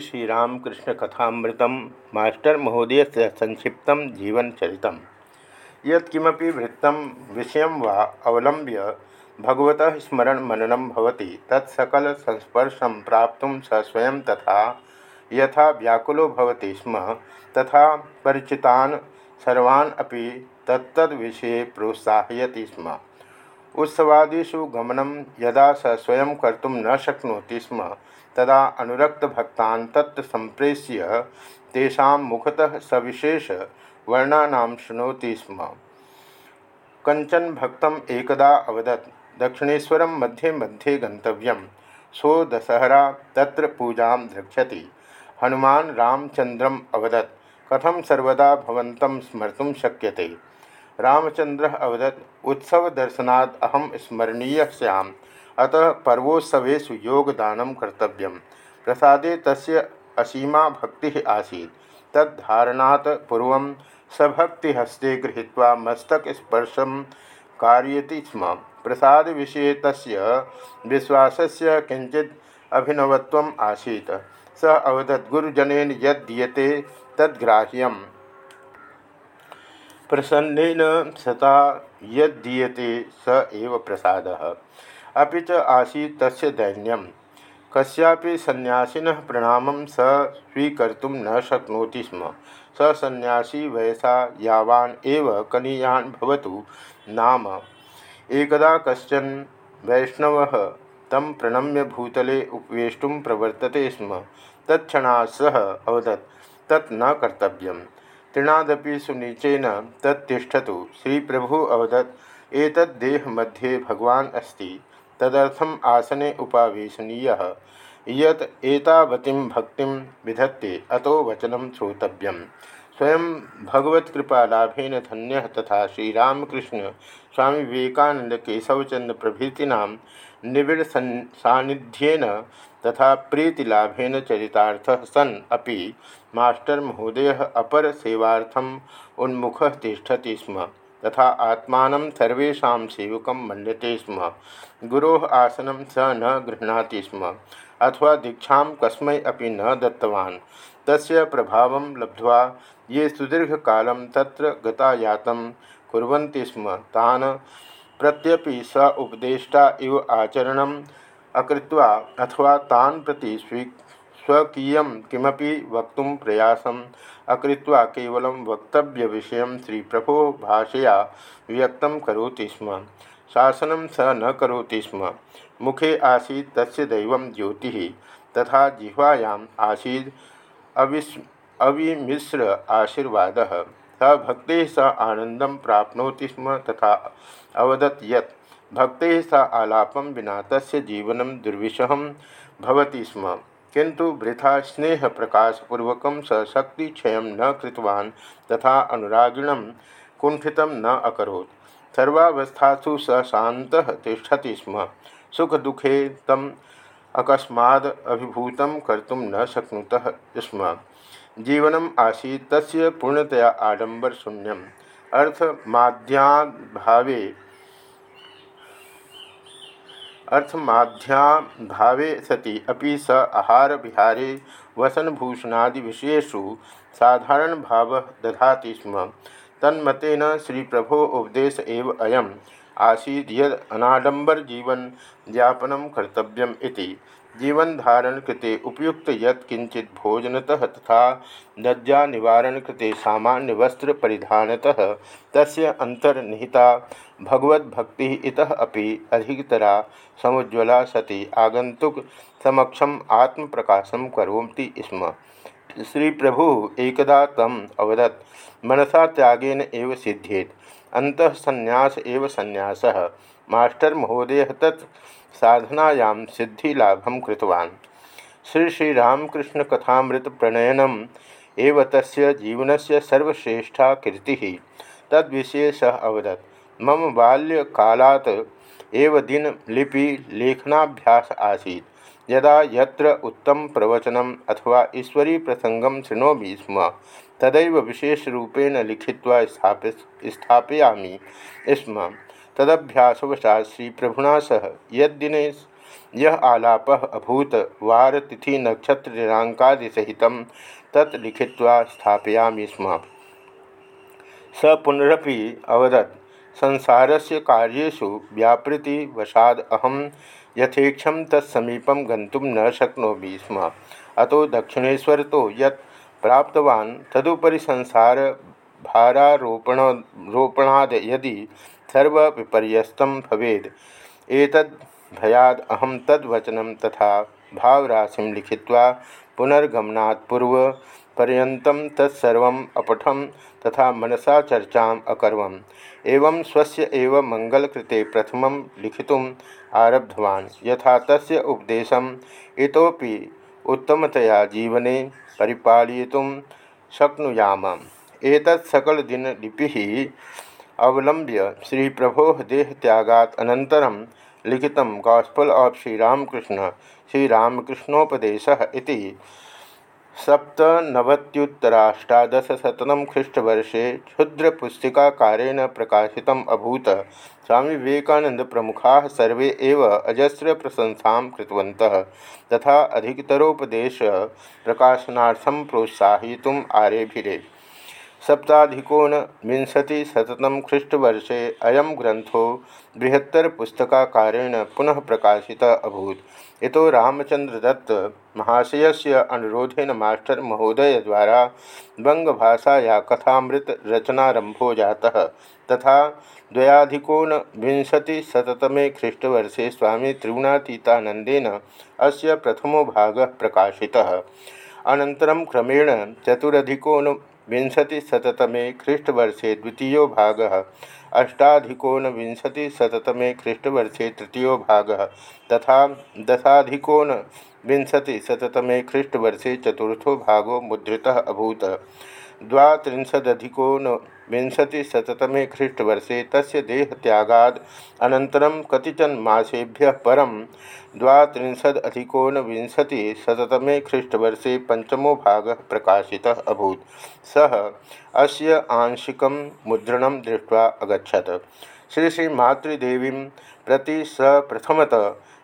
Shri Shri Ramakrishna कथामृत master महोदय से संक्षिप्त जीवन चरित यत्किमपि वृत्तं विषय वा अवलंब्य भगवत स्मरण मननं भवति तत्सकल संस्पर्शं प्राप्त स स्वयं तथा यथा व्याकुलो भवति स्म, तथा परिचितान् सर्वान् अपि तत्तद्विषये प्रोत्साहयति स्म। उत्सवादिषु गमनं यदा स स्वयं कर्तुं न शक्नोति स्म तदा अनुरक्तभक्तान् तत्र सम्प्रेष्य तेषां मुखतः सविशेष वर्णानां शृणोति स्म। कंचन भक्तम् एकदा अवदत, दक्षिणेश्वरं मध्ये मध्ये गन्तव्यं सो दशहरा तत्र पूजां द्रक्ष्यति। हनुमान् रामचन्द्रम् अवदत्, कथं सर्वदा भवन्तं स्मर्तुं शक्यते? रामचन्द्रः अवदत् उत्सवदर्शनात् अहं स्मरणीयः स्याम्। अतः पर्वोत्सवेषु योगदान कर्तव्य। प्रसाद तस्य असीमा भक्तिः आसीत्। तद्धारणात् पूर्वं सभक्तिहस्ते गृहीत्वा मस्तकस्पर्शं कारयति स्म। प्रसाद विषय तस्य विश्वासस्य किंचित अभिनवत्वम् आसीत्। स अवदत् गुरुजनेन यद् दीयते तद्ग्राह्यं प्रसन्नेन सता यदीये स एव प्रसादः। अपि च आसी तस् दैन्यं कस्यापि सन्यासिनः प्रणाम स स्वीकर्तुं न शक्नोति स्म। सन्यासी वयसा यावान एव कनीयान भवतु नाम। एकदा कश्चन वैष्णव तम प्रणम्य भूतले उपवेष्टुं प्रवर्तते स्म। तत्क्षणात् सह अवदत्, तत् न कर्तव्यं तृणादपि सुनीचेन तत्तिष्ठतु श्रीप्रभु अवदत् एतद्देहमध्ये भगवान् अस्ति। तदर्थम आसने उपावेशनीयः। यत भक्तिं विधत्ते अतो वचनं श्रोतव्यम्। स्वयं भगवत्कृपालाभेन धन्य तथा श्रीरामकृष्ण स्वामी विवेकानंद केशवचंद्र प्रभृतीना निबिड़ सानिध्येन तथा प्रीतिलाभेन चरितार्थ सन अपि मास्टर महोदय अपर सेवार्थम उन्मुख तिष्ठति स्म। तथा आत्मा सर्वेशा सेवक मनते स्म। गुरो आसनं स न गृह्णाति स्म। अथवा दीक्षा कस्म अभी न दत्तवान्। तस्य प्रभाव लब्ध्वा ये सुदीर्घकालं तत्र गतायातं कुर्वन्ति स्म। तान् प्रत्यपि स उपदेष्टा इव आचरणम् अकृत्वा अथवा तान् प्रति स्वी स्वकीय किमपि वक्त प्रयास अकृत्वा केवलं वक्तव्य विषय श्री प्रभो भाषया व्यक्त कौती स्म। शासन स न कौती स्म। मुखे आसी तस्य दैव ज्योति। तथा जिह्वायां आसीद अविस्, अविमिश्र आशीर्वाद। स भक्ति स आनंदम प्राप्नोति स्म तथा अवदत यत् भक्ति स आलापम विना तस्य जीवन दुर्विषह भवति स्म। किंतु वृथा स्नेह प्रकाशपूर्वक स शक्तिक्षय न कृतवान् तथा अनुरागिण कुंठित न अकोत् सर्वावस्थासु स शांत ठति स्म। सुख दुखे तम अकस्माद अभिभूत कर्तुम न शक्नुत स्म। जीवनम आसी तस्य पूर्णतया आडंबर शून्यम अर्थमाध्याभावे अर्थमाध्याभावे सति अभी स आहार विहारे वसनभूषणादि विषयसु साधारण भाव दधाति स्म। तन्मतेन श्री प्रभो उपदेश एव अयम आसीद यद अनाडंबर जीवन यापन कर्तव्यम जीवन धारण कृते उपयुक्त यत्किंचित भोजनतः तथा लज्जा निवारण कृते सामान्य वस्त्र परिधानतः तस्य अंतर्निहिता भगवद्भक्ति इतः अपि अधिकतरा समुज्वला सती आगंतुक समक्षम आत्म प्रकाशम करोति स्म। श्री प्रभु एकदा तम अवदत्, मनसा त्यागेन एव सिद्ध्येत अंत संन्यास एव संन्यासः मास्टर महोदय तत् साधनायां सिद्धिलाभं कृतवान्। श्री श्रीरामकृष्ण कथामृत प्रणयनम एव तस्य जीवनस्य सर्वश्रेष्ठा कीर्तिः। तद्विषये सः अवदत्, मम बाल्यकालात् एव दिनलिपि लेखनाभ्यास आसीत्। यदा यत्र उत्तम प्रवचनम अथवा ईश्वरी प्रसंगम शृणोमि स्म, तदैव विशेषरूपेण लिखित्वा स्थापि, स्थापयामि स्म। तदभ्यासवशा श्री प्रभुना सह। यदिने यह आलाप अभूत वार तिथि नक्षत्र दिनांकादि सहित तत् लिखित्वा स्थापयामि स्म। स पुनरपि अवदत्, संसारस्य कार्येषु व्यापृति वशाद अहम यथेक्षम तत्समीपम गंतुम न शक्नोमि स्म। अतो दक्षिणेश्वर तो यत् प्राप्तवान्, तदुपरि संसार भारारोपण रोपणाद यदि सर्वविपर्यस्तं भवेद, एतद् भयाद अहम तद्वचनं तथा भावराशि लिखित्वा पुनर्गमनात् पूर्व पर्यन्तं तत्सर्वम् अपठम तथा मनसा चर्चा अकर्वम्। एवं स्वस्य एव मंगलकृते प्रथम लिखितुम् आरब्धवान्। यथा तस्य उपदेशम् इतोपि उत्तमतया जीवने परिपालयितुं शक्नुयाम एतत् सकलदिनलिपिः अवलंब्य श्री प्रभो देहत्यागात् अनन्तरं लिखितं गॉस्पल ऑफ़ श्रीरामकृष्ण, श्रीरामकृष्णोपदेशः इति। सप्तनवत्युत्तराष्टादशशतम ख्रीष्टवर्षे क्षुद्रपुस्तिकाकारेण प्रकाशितम् अभूत। स्वामी विवेकानंद प्रमुखा सर्वे एव अजस्र प्रशंसा कृतवन्तः। तथा अधिकतरोपदेश प्रकाशनार्थं प्रोत्साहयितुम् आरेभिरे। सप्ताधिकोन विंशतिशतम ख्रीष्टवर्षे अयम ग्रंथो बृहत्तर पुस्तकाकारेण पुनः प्रकाशित अभूत। इतो रामचंद्र दत्त महाशय से अनुरोधेन मास्टर महोदय द्वारा बंगभाषाया कथामृत रचनारंभो जाता, तथा द्वयाधिकोन विंशतिशततमे ख्रीष्टवर्षे स्वामी त्रिगुणातीतानंदेन अस्य प्रथमो भाग प्रकाशितः। अनन्तरं क्रमेण चतुरधिकोन विंशतिशततमे ख्रीष्टवर्षे द्वितीय भाग। अष्टाधिकोन विंशतिशततमे ख्रीष्टवर्षे तृतीय भाग। तथा दशाधिकोन विंशतिशतमे ख्रीष्टवर्षे चतुर्थो भागो मुद्रिता अभूत। द्वात्रिंशदधिकोनविंशतिशततमे ख्रीष्टवर्षे तस्य देहत्यागाद कतिचन मासेभ्यः परं द्वात्रिंशदधिकोनविंशतिशततमे ख्रीष्टवर्षे पंचमो भागः प्रकाशितः अभूत्। सः अस्य आंशिकं मुद्रणं दृष्ट्वा अगछत श्री श्री मातृदेवी प्रति स प्रथमत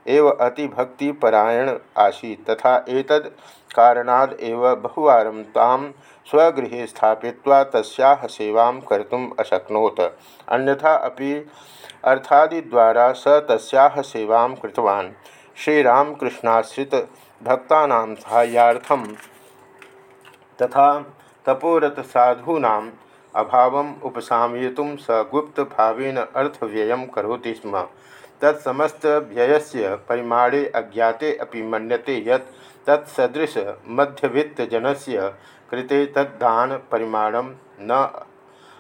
एव अतिभक्तिपरायण आसी तथा एतद् कारणाद एव बहुवारं तां स्वगृहे स्थापित्वा तस्याः सेवां कर्तुम् अशक्नोत्। अन्यथा अपि अर्थादिद्वारा स तस्याः सेवां कृतवान्। श्रीरामकृष्णाश्रित भक्तानां साहाय्यार्थं तथा तपोरत साधूनाम् अभावम् उपशामयितुं स गुप्तभावेन अर्थव्ययं करोति स्म। तत्समस्त व्ययस्य परिमाणे अज्ञाते अपि मन्यते यत् तत्सदृश मध्यवित्तजनस्य कृते तद्दान परिमाणं न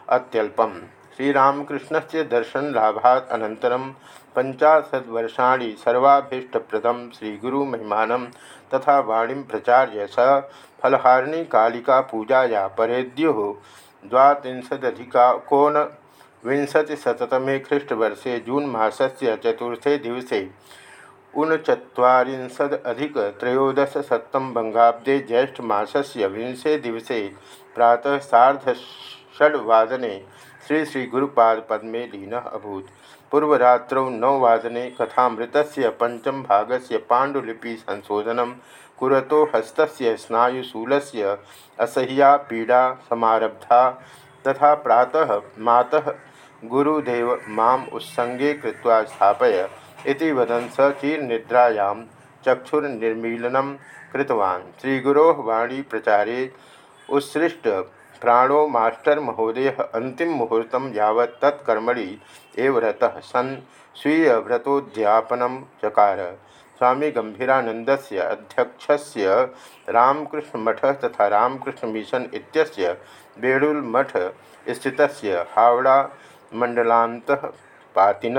अत्यल्पम। श्रीरामकृष्ण से दर्शन लाभात अनन्तरं पञ्चाशद्वर्षाणि सर्वाभीष्टप्रदं श्रीगुरुमहिमानं तथा वाणी प्रचार्य स फलहारिणी कालिका पूजाया परेद्युः द्वात्रिंशदधिकाकोन विंशतिशततमे ख्रीष्टवर्षे जून मासस्य चतुर्थे दिवसे ऊनचत्वारिंशदधिकत्रयोदशशतं बंगाब्दे ज्येष्ठमासस्य विंशे दिवसे प्रातः श्री श्री गुरुपादपद्मे लीनः अभूत्। पूर्वरात्रौ नववादने कथामृतस्य पंचम पाण्डुलिपि संशोधनं कुरतो हस्तस्य स्नायुशूलस्य असह्या पीडा समारब्धा तथा प्रातः मातः गुरुदेव माम उत्संगे कृत्वा स्थापय इति वदन् स चीर्निद्रायां चक्षुर्निर्मीलनं कृतवान्। श्रीगुरोः वाणी प्रचारे उत्सृष्ट प्राणो मास्टर महोदय अंतिम मुहूर्त यावत् तत्कर्मणि एव रतः। सन् स्वीयव्रतोद्यापनं चकार। स्वामी गंभीरानंद से रामकृष्ण तथा रामकृष्ण मिशन इत्यस्य बेडुल मठ स्थित हावड़ा मंडलांत पातिन।